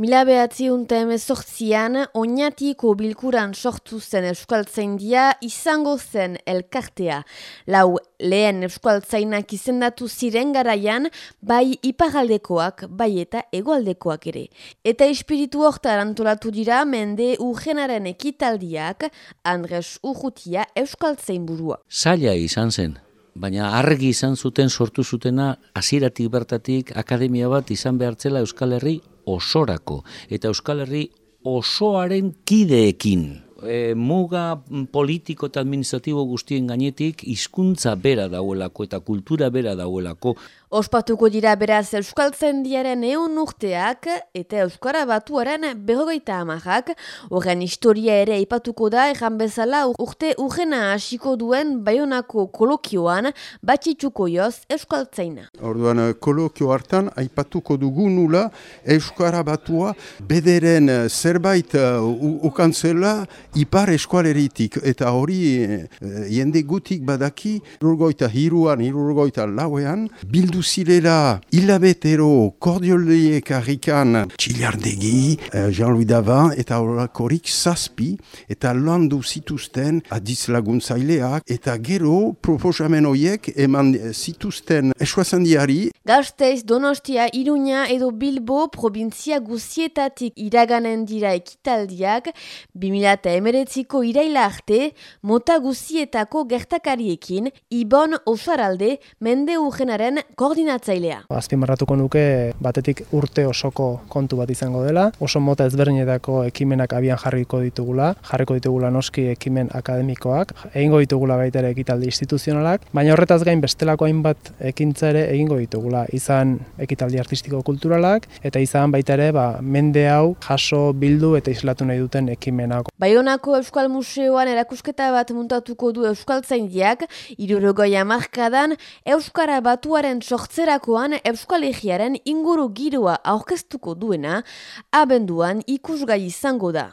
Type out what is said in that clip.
Mila behatziun emezortzian, oinatiko bilkuran sortu zen euskaltzaindia izango zen elkartea. Lau lehen euskaltzainak izendatu ziren garaian, bai ipagaldekoak, bai eta egoaldekoak ere. Eta espiritu hortar antolatu dira mende urgenaren ekitaldiak, Andres Urrutia euskaltzain burua. Zaila izan zen, baina argi izan zuten sortu zutena hasieratik bertatik akademia bat izan behartzela Euskal Herri osorako eta Euskal Herri osoaren kideekin. E, muga politiko eta administratibo guztien gainetik hizkuntza bera dauelako eta kultura bera dauelako. Ospatuko dira beraz Euskaltzen diaren eun urteak eta Euskara batuaren berrogeita amarrak. Horren historia ere ipatuko da egan bezala urte urgena hasiko duen Bayonako kolokioan batxitzuko joz Euskaltzeina. Orduan eh, kolokio hartan aipatuko dugu nula Euskara batua bederen eh, zerbait uh, ukantzela ipar eskualeritik eta hori jende gutik badaki irurgoita hiruan, irurgoita lauean bildu sortu zirela hilabetero kordioliek harrikan Txilardegi, eh, Jean-Louis Davin eta horakorik zazpi eta landu zituzten adiz laguntzaileak eta gero proposamen horiek eman zituzten esuazandiari. Gazteiz, Donostia, Iruña edo Bilbo provintzia guzietatik iraganen dira ekitaldiak 2000 emeretziko iraila arte mota guzietako gertakariekin Ibon Osaralde mende urgenaren koordinatzailea. Azpimarratuko nuke batetik urte osoko kontu bat izango dela, oso mota ezberdinetako ekimenak abian jarriko ditugula, jarriko ditugula noski ekimen akademikoak, egingo ditugula baita ere ekitaldi instituzionalak, baina horretaz gain bestelako hainbat ekintza ere egingo ditugula, izan ekitaldi artistiko kulturalak eta izan baita ere ba, mende hau jaso bildu eta islatu nahi duten ekimenak. Baionako Euskal Museoan erakusketa bat muntatuko du Euskal Zaindiak, irurogoia markadan Euskara batuaren sortzerakoan Euskal Egiaren inguru giroa aurkeztuko duena, abenduan ikusgai izango da.